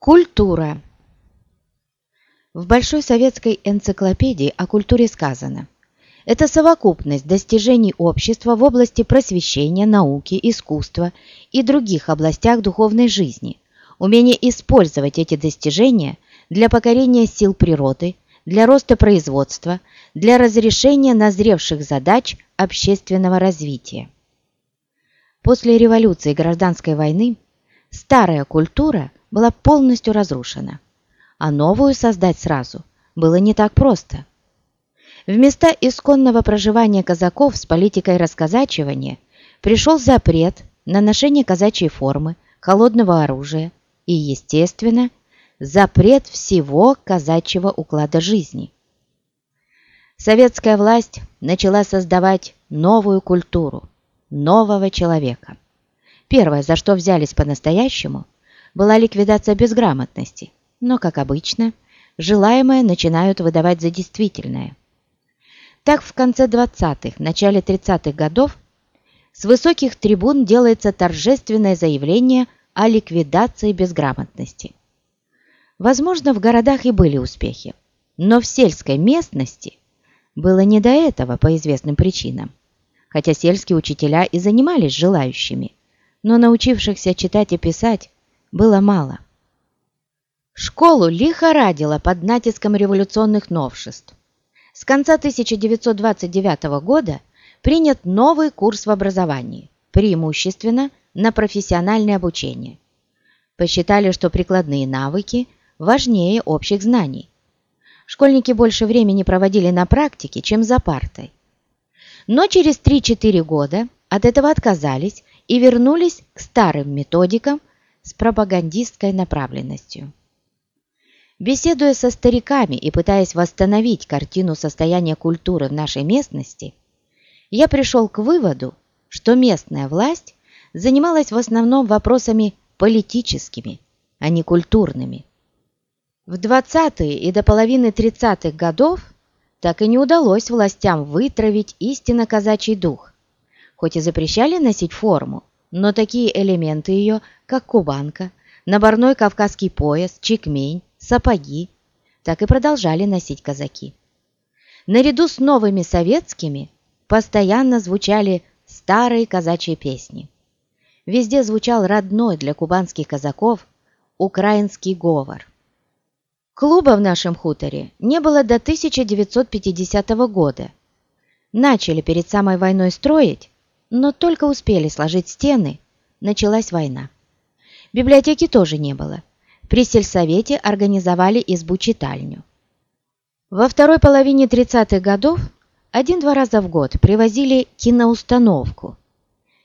Культура. В Большой советской энциклопедии о культуре сказано «Это совокупность достижений общества в области просвещения, науки, искусства и других областях духовной жизни, умение использовать эти достижения для покорения сил природы, для роста производства, для разрешения назревших задач общественного развития». После революции и гражданской войны старая культура – была полностью разрушена, а новую создать сразу было не так просто. В места исконного проживания казаков с политикой расказачивания пришел запрет на ношение казачьей формы, холодного оружия и, естественно, запрет всего казачьего уклада жизни. Советская власть начала создавать новую культуру, нового человека. Первое, за что взялись по-настоящему – была ликвидация безграмотности, но, как обычно, желаемое начинают выдавать за действительное. Так в конце 20-х, начале 30-х годов с высоких трибун делается торжественное заявление о ликвидации безграмотности. Возможно, в городах и были успехи, но в сельской местности было не до этого по известным причинам, хотя сельские учителя и занимались желающими, но научившихся читать и писать было мало. Школу лихорадило под натиском революционных новшеств. С конца 1929 года принят новый курс в образовании, преимущественно на профессиональное обучение. Посчитали, что прикладные навыки важнее общих знаний. Школьники больше времени проводили на практике, чем за партой. Но через 3-4 года от этого отказались и вернулись к старым методикам с пропагандистской направленностью. Беседуя со стариками и пытаясь восстановить картину состояния культуры в нашей местности, я пришел к выводу, что местная власть занималась в основном вопросами политическими, а не культурными. В 20-е и до половины 30-х годов так и не удалось властям вытравить истинно казачий дух, хоть и запрещали носить форму, но такие элементы ее, как кубанка, наборной кавказский пояс, чекмень, сапоги, так и продолжали носить казаки. Наряду с новыми советскими постоянно звучали старые казачьи песни. Везде звучал родной для кубанских казаков украинский говор. Клуба в нашем хуторе не было до 1950 года. Начали перед самой войной строить, но только успели сложить стены, началась война. Библиотеки тоже не было. При сельсовете организовали избу-читальню. Во второй половине 30-х годов один-два раза в год привозили киноустановку.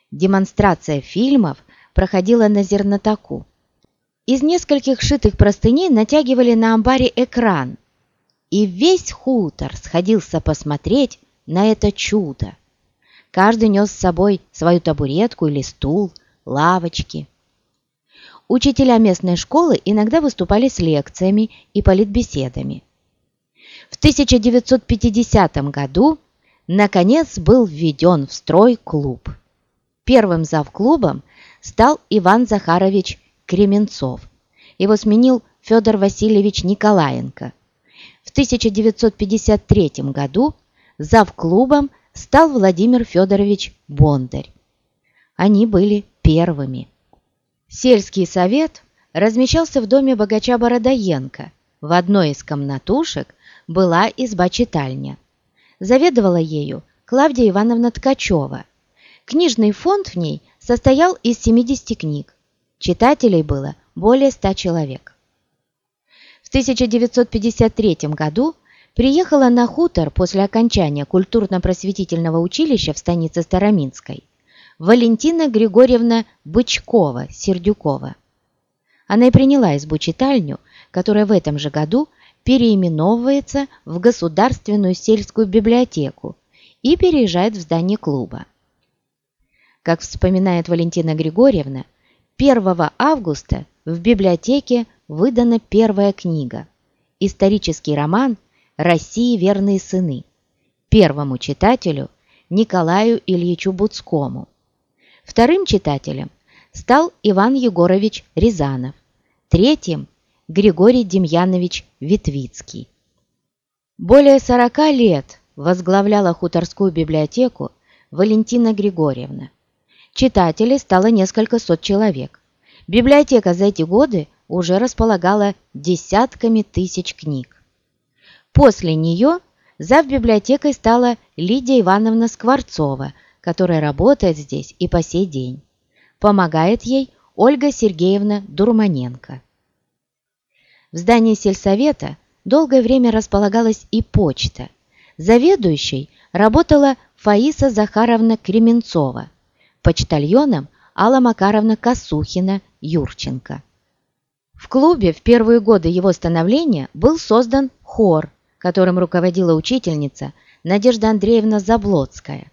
Демонстрация фильмов проходила на зернотаку. Из нескольких шитых простыней натягивали на амбаре экран, и весь хутор сходился посмотреть на это чудо. Каждый нес с собой свою табуретку или стул, лавочки. Учителя местной школы иногда выступали с лекциями и политбеседами. В 1950 году, наконец, был введен в строй клуб. Первым завклубом стал Иван Захарович Кременцов. Его сменил Федор Васильевич Николаенко. В 1953 году завклубом стал Владимир Федорович Бондарь. Они были первыми. Сельский совет размещался в доме богача Бородоенко. В одной из комнатушек была изба-читальня. Заведовала ею Клавдия Ивановна Ткачева. Книжный фонд в ней состоял из 70 книг. Читателей было более 100 человек. В 1953 году приехала на хутор после окончания культурно-просветительного училища в станице Староминской Валентина Григорьевна Бычкова-Сердюкова. Она и приняла избу-читальню, которая в этом же году переименовывается в Государственную сельскую библиотеку и переезжает в здание клуба. Как вспоминает Валентина Григорьевна, 1 августа в библиотеке выдана первая книга – исторический роман России верные сыны, первому читателю Николаю Ильичу Буцкому. Вторым читателем стал Иван Егорович Рязанов, третьим Григорий Демьянович Витвицкий. Более 40 лет возглавляла хуторскую библиотеку Валентина Григорьевна. Читателей стало несколько сот человек. Библиотека за эти годы уже располагала десятками тысяч книг. После нее зав библиотекой стала Лидия Ивановна Скворцова, которая работает здесь и по сей день. Помогает ей Ольга Сергеевна Дурманенко. В здании сельсовета долгое время располагалась и почта. Заведующей работала Фаиса Захаровна Кременцова, почтальоном Алла Макаровна Косухина-Юрченко. В клубе в первые годы его становления был создан хор, которым руководила учительница Надежда Андреевна Заблоцкая.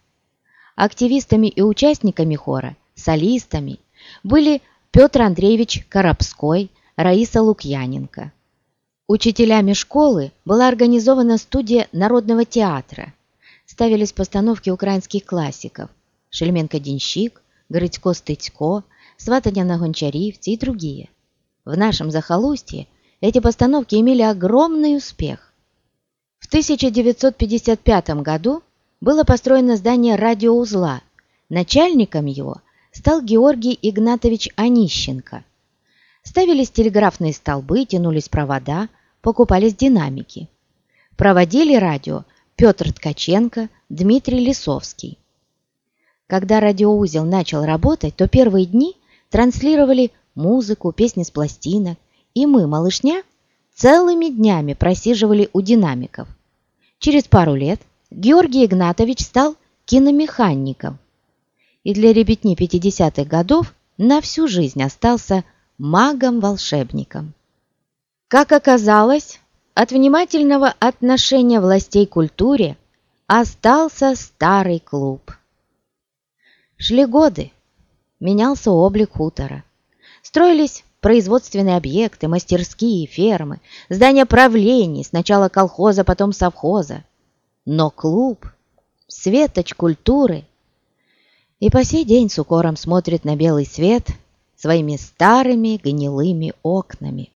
Активистами и участниками хора, солистами были Петр Андреевич Коробской, Раиса Лукьяненко. Учителями школы была организована студия народного театра. Ставились постановки украинских классиков Шельменко-Денщик, Грицько-Стыцько, Сватаня на Гончарівці и другие. В нашем захолустье эти постановки имели огромный успех. В 1955 году было построено здание радиоузла. Начальником его стал Георгий Игнатович Онищенко. Ставились телеграфные столбы, тянулись провода, покупались динамики. Проводили радио Петр Ткаченко, Дмитрий Лисовский. Когда радиоузел начал работать, то первые дни транслировали музыку, песни с пластинок, и мы, малышня, целыми днями просиживали у динамиков. Через пару лет Георгий Игнатович стал киномехаником и для ребятни 50-х годов на всю жизнь остался магом-волшебником. Как оказалось, от внимательного отношения властей к культуре остался старый клуб. Шли годы, менялся облик хутора. Строились производственные объекты, мастерские, фермы, здания правлений, сначала колхоза, потом совхоза. Но клуб, светоч культуры, и по сей день с укором смотрит на белый свет своими старыми гнилыми окнами.